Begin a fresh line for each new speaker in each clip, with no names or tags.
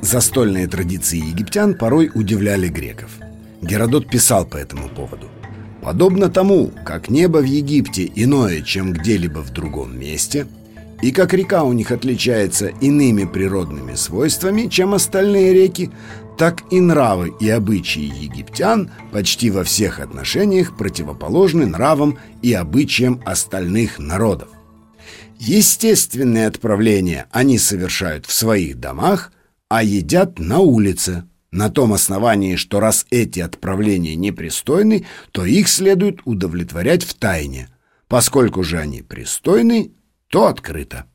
Застольные традиции египтян порой удивляли греков. Геродот писал по этому поводу. Подобно тому, как небо в Египте иное, чем где-либо в другом месте, и как река у них отличается иными природными свойствами, чем остальные реки, так и нравы и обычаи египтян почти во всех отношениях противоположны нравам и обычаям остальных народов. Естественные отправления они совершают в своих домах, а едят на улице, на том основании, что раз эти отправления непристойны, то их следует удовлетворять в тайне. Поскольку же они пристойны, то открыто.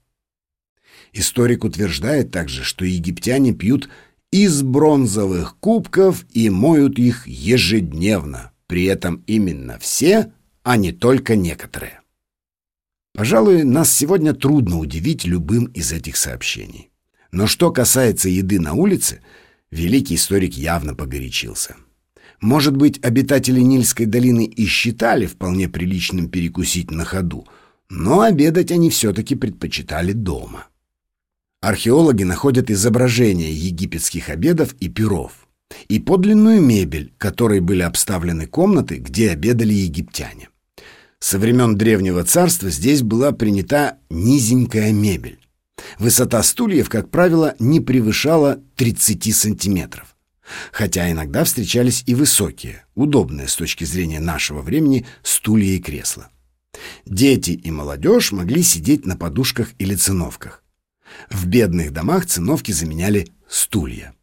Историк утверждает также, что египтяне пьют из бронзовых кубков и моют их егодневно, при этом именно все, а не только некоторые. Пожалуй, нас сегодня трудно удивить любым из этих сообщений. Но что касается еды на улице, великий историк явно погорячился. Может быть, обитатели Нильской долины и считали вполне приличным перекусить на ходу, но обедать они все-таки предпочитали дома. Археологи находят изображения египетских обедов и пиров, и подлинную мебель, которой были обставлены комнаты, где обедали египтяне. Со времен Древнего Царства здесь была принята низенькая мебель. Высота стульев, как правило, не превышала 30 сантиметров. Хотя иногда встречались и высокие, удобные с точки зрения нашего времени стулья и кресла. Дети и молодежь могли сидеть на подушках или циновках. В бедных домах циновки заменяли стулья.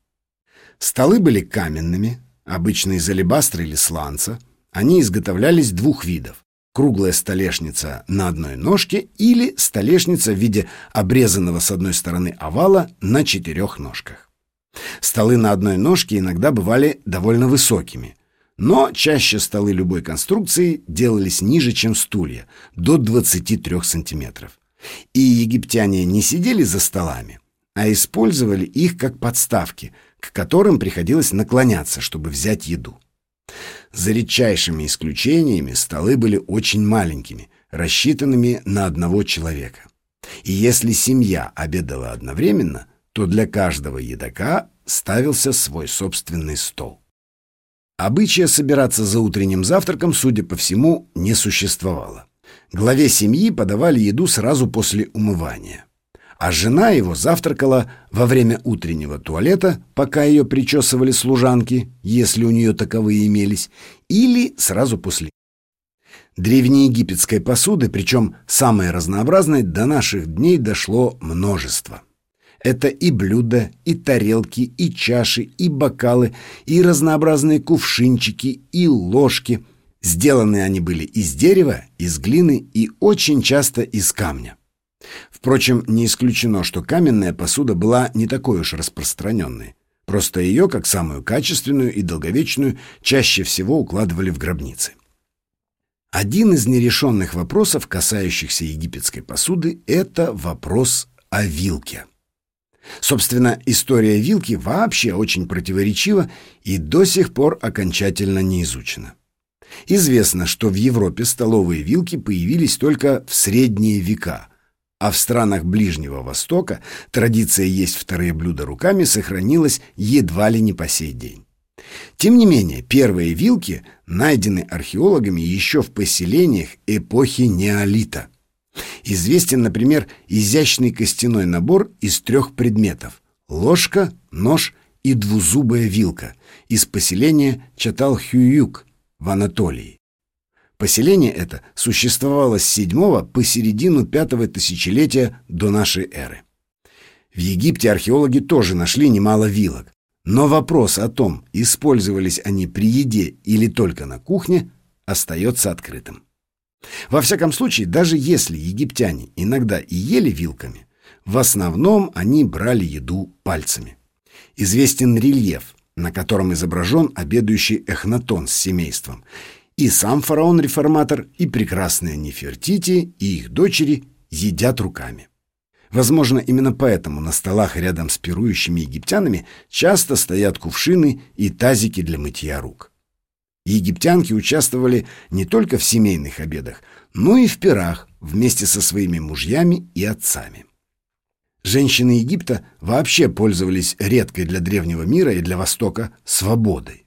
Столы были каменными, обычно из алебастра или сланца. Они изготовлялись двух видов круглая столешница на одной ножке или столешница в виде обрезанного с одной стороны овала на четырех ножках. Столы на одной ножке иногда бывали довольно высокими, но чаще столы любой конструкции делались ниже, чем стулья, до 23 сантиметров. И египтяне не сидели за столами, а использовали их как подставки, к которым приходилось наклоняться, чтобы взять еду. За редчайшими исключениями столы были очень маленькими, рассчитанными на одного человека. И если семья обедала одновременно, то для каждого едока ставился свой собственный стол. Обычая собираться за утренним завтраком, судя по всему, не существовало. Главе семьи подавали еду сразу после умывания а жена его завтракала во время утреннего туалета, пока ее причесывали служанки, если у нее таковые имелись, или сразу после. Древнеегипетской посуды, причем самой разнообразной, до наших дней дошло множество. Это и блюда, и тарелки, и чаши, и бокалы, и разнообразные кувшинчики, и ложки. Сделаны они были из дерева, из глины и очень часто из камня. Впрочем, не исключено, что каменная посуда была не такой уж распространенной. Просто ее, как самую качественную и долговечную, чаще всего укладывали в гробницы. Один из нерешенных вопросов, касающихся египетской посуды, это вопрос о вилке. Собственно, история вилки вообще очень противоречива и до сих пор окончательно не изучена. Известно, что в Европе столовые вилки появились только в средние века, а в странах Ближнего Востока традиция есть вторые блюда руками сохранилась едва ли не по сей день. Тем не менее, первые вилки найдены археологами еще в поселениях эпохи неолита. Известен, например, изящный костяной набор из трех предметов – ложка, нож и двузубая вилка из поселения Чатал-Хююк в Анатолии. Поселение это существовало с седьмого по середину пятого тысячелетия до нашей эры. В Египте археологи тоже нашли немало вилок, но вопрос о том, использовались они при еде или только на кухне, остается открытым. Во всяком случае, даже если египтяне иногда и ели вилками, в основном они брали еду пальцами. Известен рельеф, на котором изображен обедающий Эхнатон с семейством – и сам фараон-реформатор, и прекрасные Нефертити, и их дочери едят руками. Возможно, именно поэтому на столах рядом с пирующими египтянами часто стоят кувшины и тазики для мытья рук. Египтянки участвовали не только в семейных обедах, но и в пирах вместе со своими мужьями и отцами. Женщины Египта вообще пользовались редкой для древнего мира и для Востока свободой.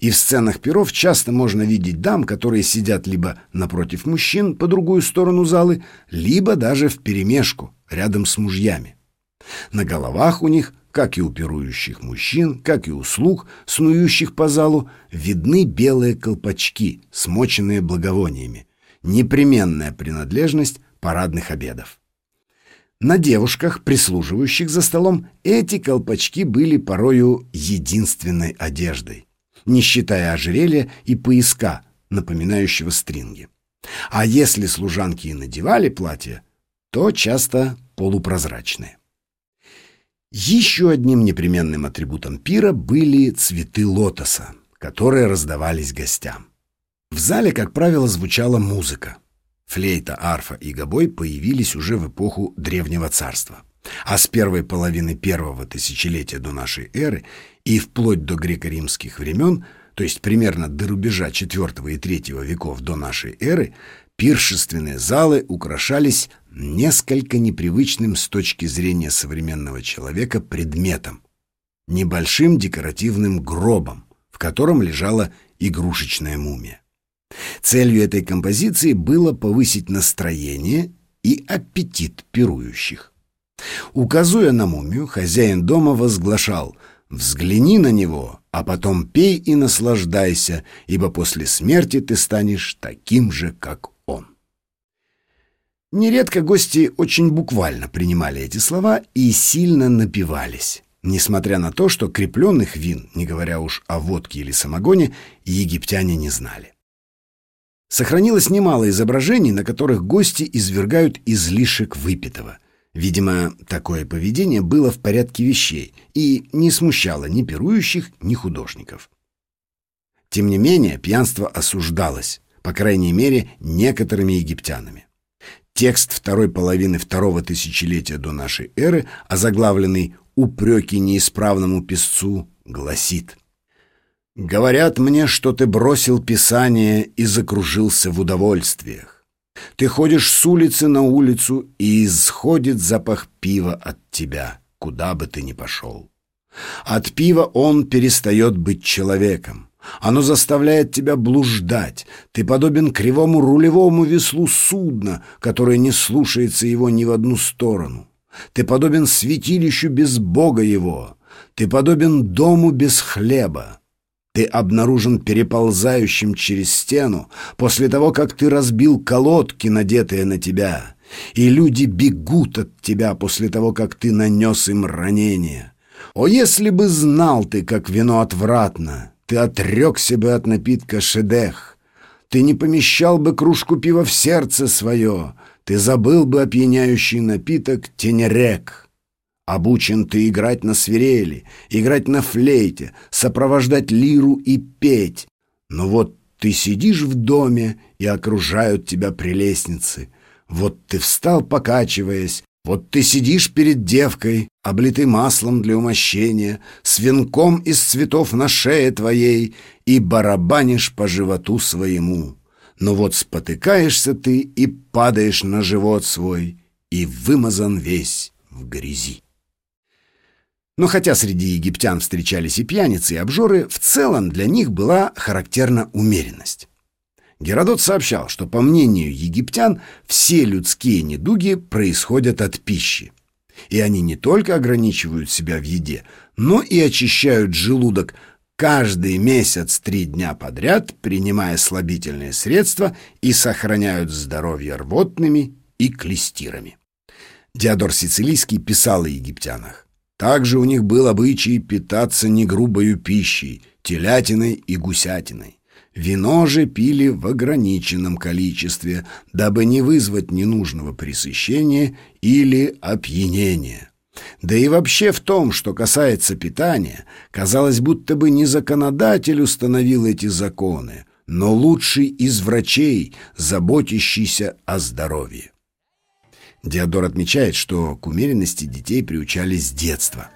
И в сценах перов часто можно видеть дам, которые сидят либо напротив мужчин по другую сторону залы, либо даже вперемешку, рядом с мужьями. На головах у них, как и у пирующих мужчин, как и у слуг, снующих по залу, видны белые колпачки, смоченные благовониями. Непременная принадлежность парадных обедов. На девушках, прислуживающих за столом, эти колпачки были порою единственной одеждой не считая ожерелья и пояска, напоминающего стринги. А если служанки и надевали платья, то часто полупрозрачные. Еще одним непременным атрибутом пира были цветы лотоса, которые раздавались гостям. В зале, как правило, звучала музыка. Флейта, арфа и гобой появились уже в эпоху Древнего Царства. А с первой половины первого тысячелетия до нашей эры и вплоть до греко-римских времен, то есть примерно до рубежа IV и III веков до нашей эры, пиршественные залы украшались несколько непривычным с точки зрения современного человека предметом — небольшим декоративным гробом, в котором лежала игрушечная мумия. Целью этой композиции было повысить настроение и аппетит пирующих. Указуя на мумию, хозяин дома возглашал «Взгляни на него, а потом пей и наслаждайся, ибо после смерти ты станешь таким же, как он». Нередко гости очень буквально принимали эти слова и сильно напивались, несмотря на то, что крепленных вин, не говоря уж о водке или самогоне, египтяне не знали. Сохранилось немало изображений, на которых гости извергают излишек выпитого – Видимо, такое поведение было в порядке вещей и не смущало ни пирующих, ни художников. Тем не менее, пьянство осуждалось, по крайней мере, некоторыми египтянами. Текст второй половины второго тысячелетия до нашей эры, озаглавленный «Упреки неисправному писцу», гласит «Говорят мне, что ты бросил писание и закружился в удовольствиях. Ты ходишь с улицы на улицу, и исходит запах пива от тебя, куда бы ты ни пошел. От пива он перестает быть человеком. Оно заставляет тебя блуждать. Ты подобен кривому рулевому веслу судна, которое не слушается его ни в одну сторону. Ты подобен святилищу без Бога его. Ты подобен дому без хлеба. Ты обнаружен переползающим через стену после того, как ты разбил колодки, надетые на тебя, и люди бегут от тебя после того, как ты нанес им ранение. О, если бы знал ты, как вино отвратно, ты отрекся бы от напитка шедех, ты не помещал бы кружку пива в сердце свое, ты забыл бы опьяняющий напиток тенерек. Обучен ты играть на свирели, играть на флейте, сопровождать лиру и петь. Но вот ты сидишь в доме, и окружают тебя прелестницы. Вот ты встал, покачиваясь, вот ты сидишь перед девкой, облитый маслом для умощения, с венком из цветов на шее твоей и барабанишь по животу своему. Но вот спотыкаешься ты и падаешь на живот свой, и вымазан весь в грязи. Но хотя среди египтян встречались и пьяницы, и обжоры, в целом для них была характерна умеренность. Геродот сообщал, что, по мнению египтян, все людские недуги происходят от пищи. И они не только ограничивают себя в еде, но и очищают желудок каждый месяц три дня подряд, принимая слабительные средства и сохраняют здоровье рвотными и клестирами. Диодор Сицилийский писал о египтянах. Также у них был обычай питаться не грубою пищей, телятиной и гусятиной. Вино же пили в ограниченном количестве, дабы не вызвать ненужного пресыщения или опьянения. Да и вообще в том, что касается питания, казалось, будто бы не законодатель установил эти законы, но лучший из врачей, заботящийся о здоровье. Диодор отмечает, что к умеренности детей приучали с детства.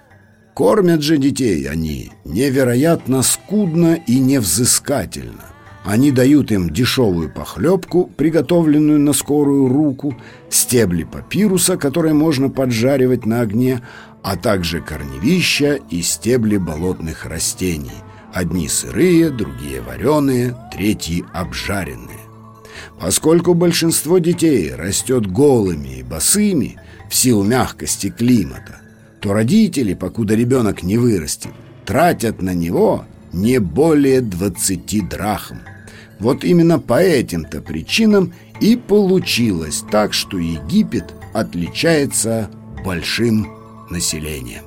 Кормят же детей они невероятно скудно и невзыскательно. Они дают им дешевую похлебку, приготовленную на скорую руку, стебли папируса, которые можно поджаривать на огне, а также корневища и стебли болотных растений. Одни сырые, другие вареные, третьи обжаренные. Поскольку большинство детей растет голыми и босыми в силу мягкости климата, то родители, покуда ребенок не вырастет, тратят на него не более 20 драхм. Вот именно по этим-то причинам и получилось так, что Египет отличается большим населением.